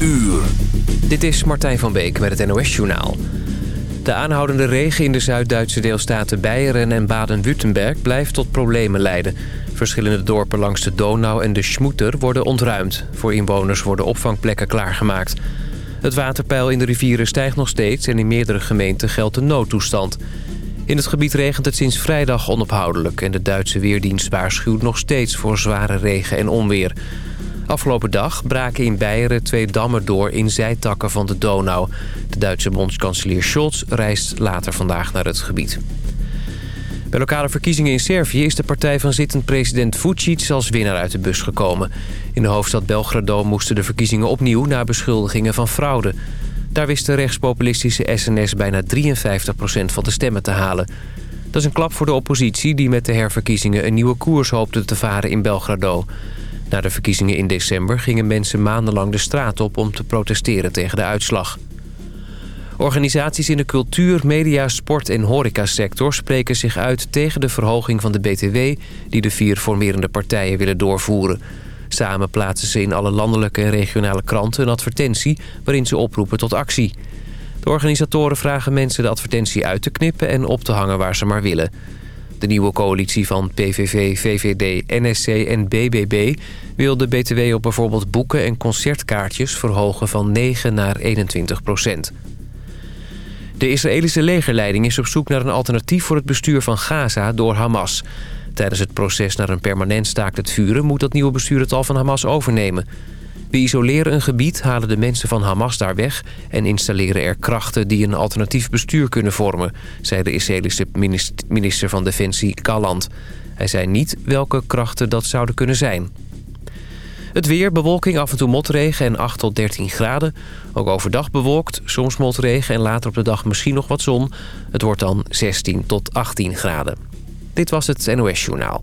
uur. Dit is Martijn van Beek met het NOS-journaal. De aanhoudende regen in de Zuid-Duitse deelstaten Beieren en Baden-Württemberg blijft tot problemen leiden. Verschillende dorpen langs de Donau en de Schmoeter worden ontruimd. Voor inwoners worden opvangplekken klaargemaakt. Het waterpeil in de rivieren stijgt nog steeds en in meerdere gemeenten geldt de noodtoestand. In het gebied regent het sinds vrijdag onophoudelijk... en de Duitse Weerdienst waarschuwt nog steeds voor zware regen en onweer. Afgelopen dag braken in Beieren twee dammen door in zijtakken van de Donau. De Duitse bondskanselier Scholz reist later vandaag naar het gebied. Bij lokale verkiezingen in Servië is de partij van zittend president Vucic als winnaar uit de bus gekomen. In de hoofdstad Belgrado moesten de verkiezingen opnieuw na beschuldigingen van fraude. Daar wist de rechtspopulistische SNS bijna 53% van de stemmen te halen. Dat is een klap voor de oppositie die met de herverkiezingen een nieuwe koers hoopte te varen in Belgrado. Na de verkiezingen in december gingen mensen maandenlang de straat op om te protesteren tegen de uitslag. Organisaties in de cultuur, media, sport en horecasector spreken zich uit tegen de verhoging van de BTW die de vier formerende partijen willen doorvoeren. Samen plaatsen ze in alle landelijke en regionale kranten een advertentie waarin ze oproepen tot actie. De organisatoren vragen mensen de advertentie uit te knippen en op te hangen waar ze maar willen. De nieuwe coalitie van PVV, VVD, NSC en BBB wil de BTW op bijvoorbeeld boeken en concertkaartjes verhogen van 9 naar 21 procent. De Israëlische legerleiding is op zoek naar een alternatief voor het bestuur van Gaza door Hamas. Tijdens het proces naar een permanent staakt het vuren moet dat nieuwe bestuur het al van Hamas overnemen. We isoleren een gebied, halen de mensen van Hamas daar weg... en installeren er krachten die een alternatief bestuur kunnen vormen... zei de Israëlische minister van Defensie Kalland. Hij zei niet welke krachten dat zouden kunnen zijn. Het weer, bewolking, af en toe motregen en 8 tot 13 graden. Ook overdag bewolkt, soms motregen en later op de dag misschien nog wat zon. Het wordt dan 16 tot 18 graden. Dit was het NOS Journaal.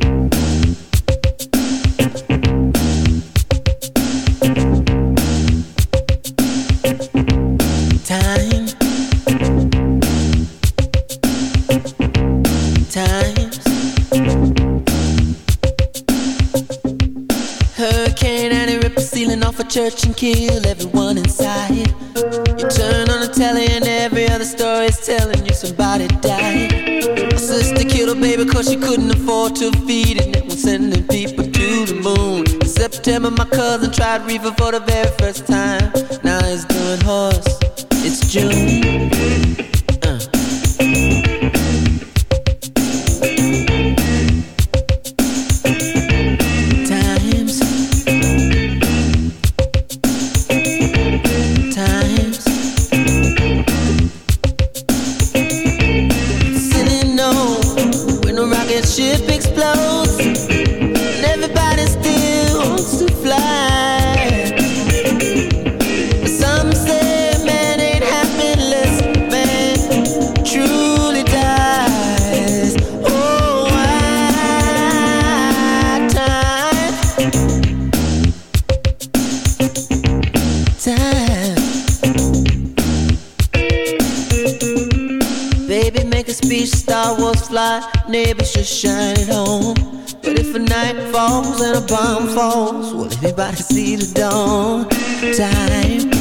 Afford to feed it. And was sending people to the moon. In September, my cousin tried reefer for the very first time. Now he's doing horse. It's June. and a bomb falls. Will everybody see the dawn? Time.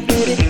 like a booty.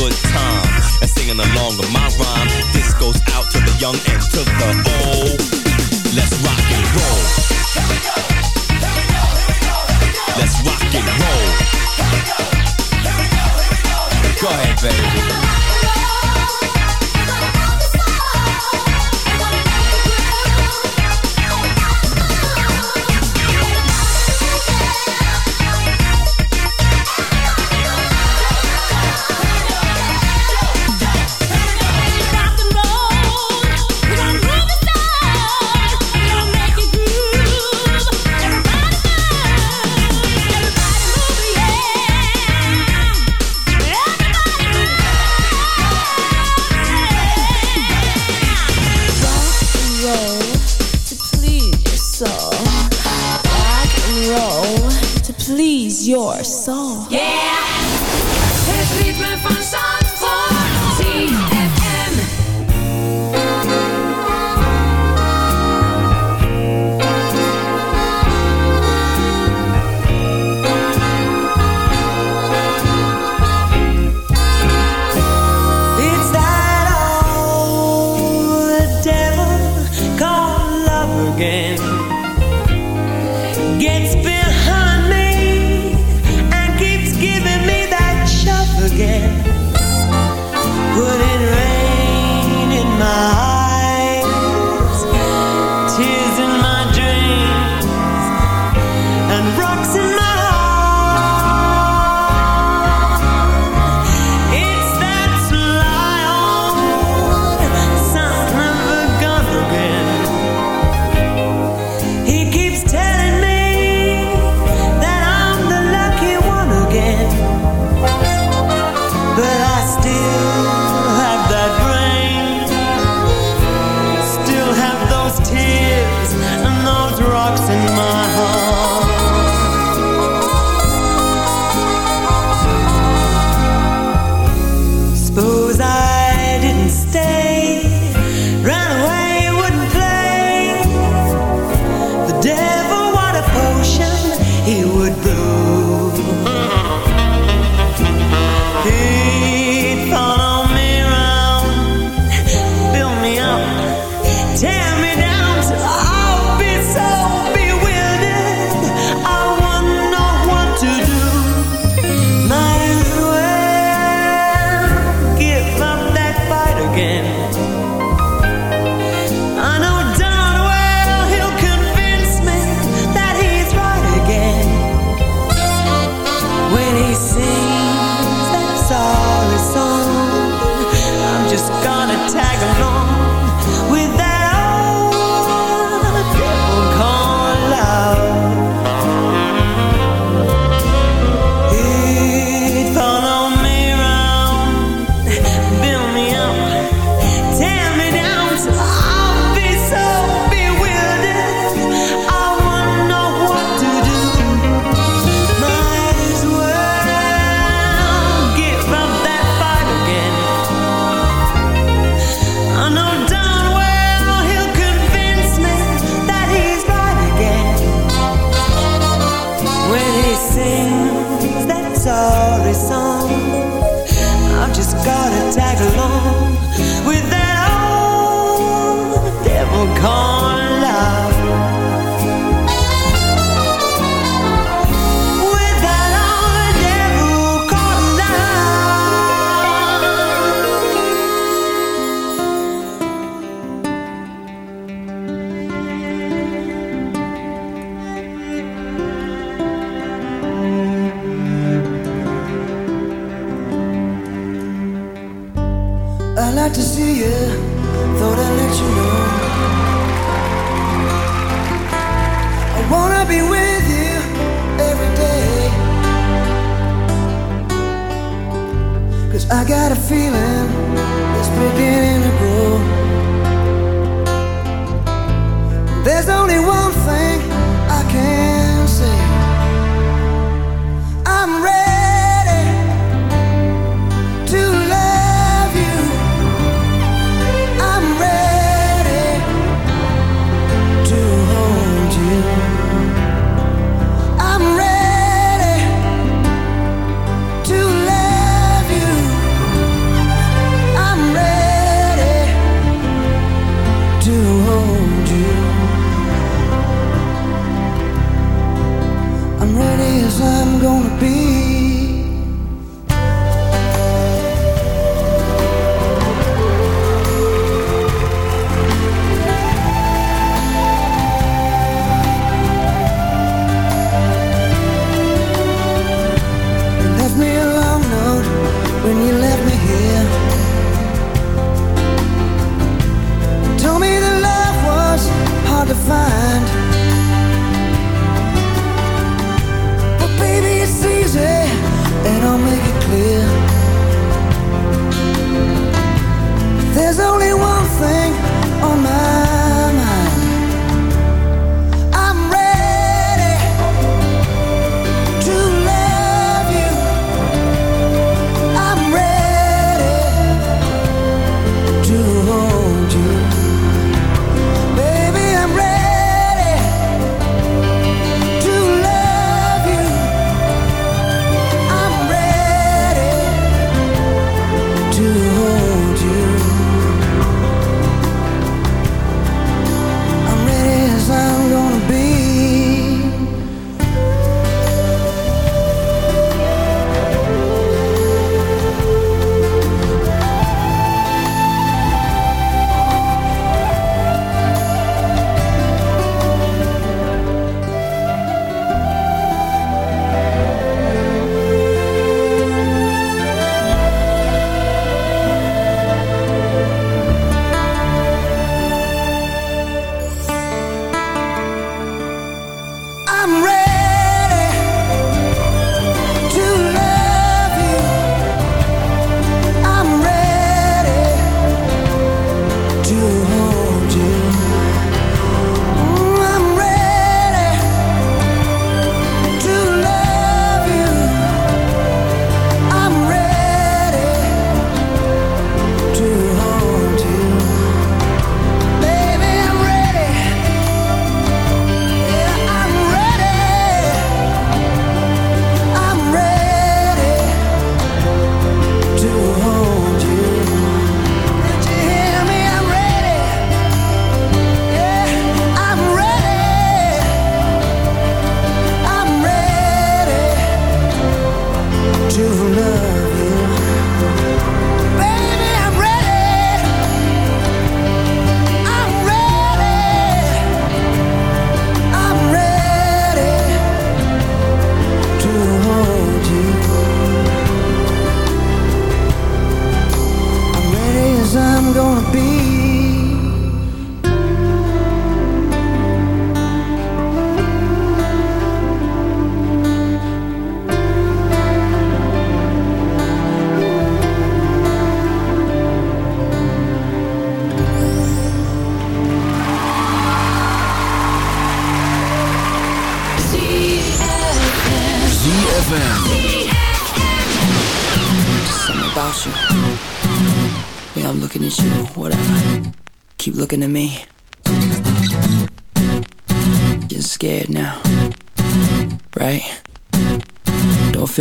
good time and singing along with my rhyme. This goes out to the young and to the old. Let's rock and roll. Let's rock and roll. Go ahead, baby.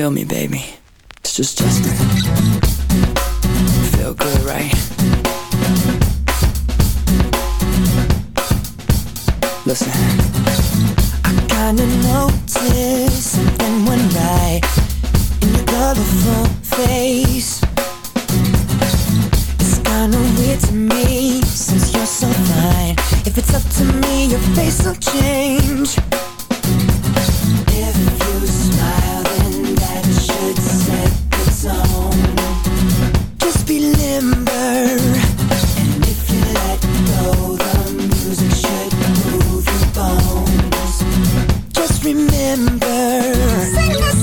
kill me, baby. Remember. Sing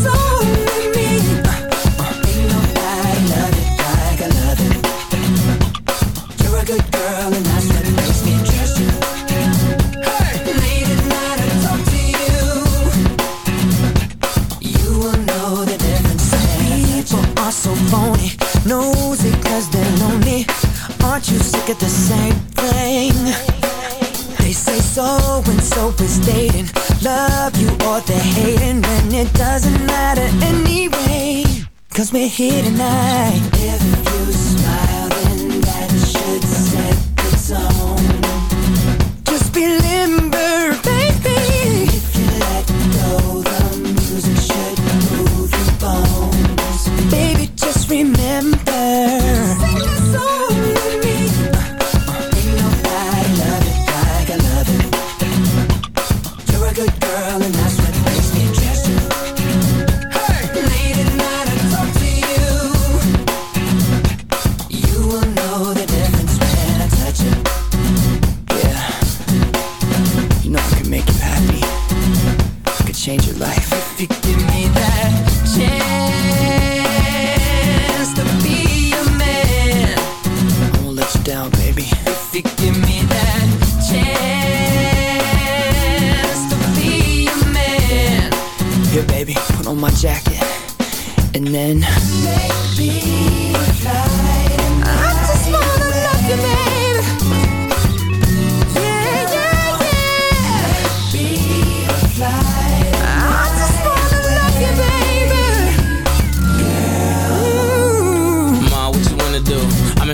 here tonight.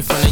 In front of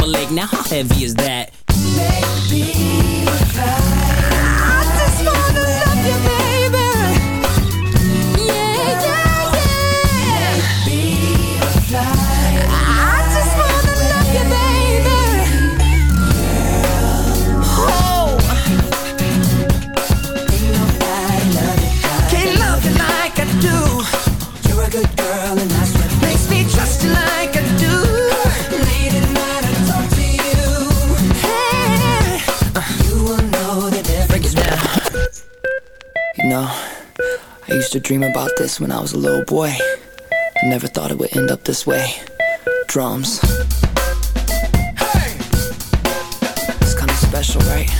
Timberlake. Now how heavy is that? Can't used to dream about this when I was a little boy. I never thought it would end up this way. Drums. It's kind of special, right?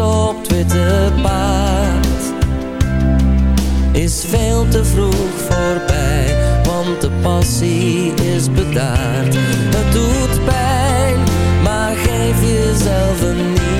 op het witte paard. Is veel te vroeg voorbij Want de passie is bedaard. Het doet pijn, maar geef jezelf een niet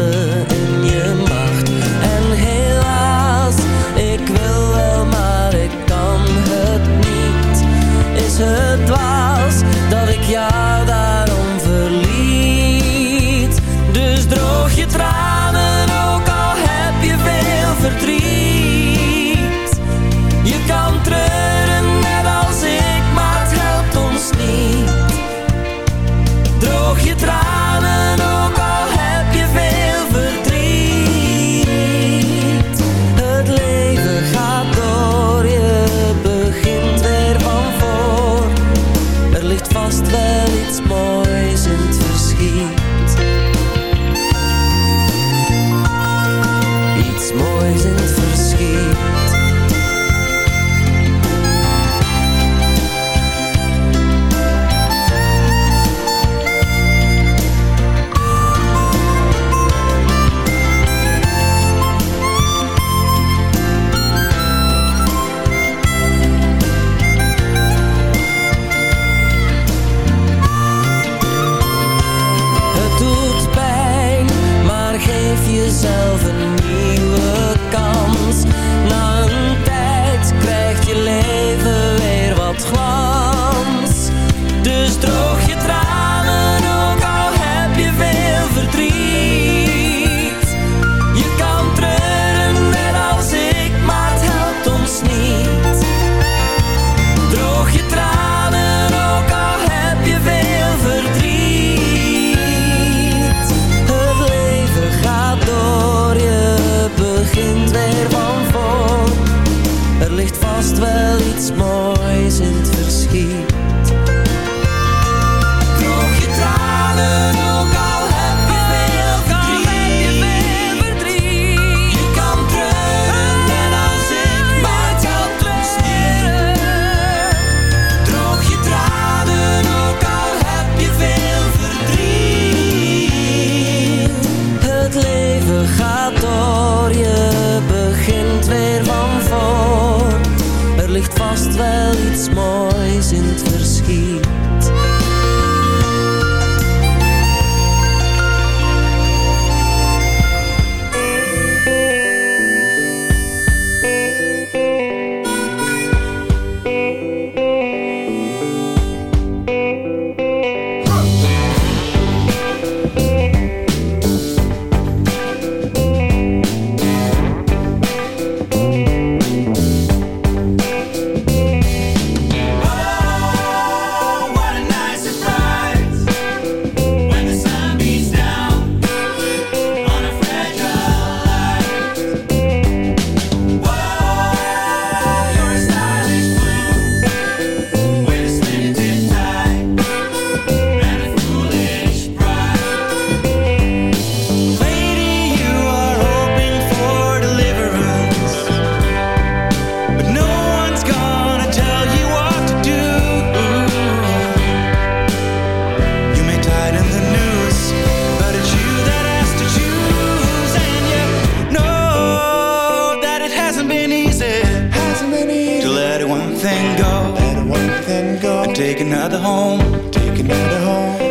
take another home. Take another home.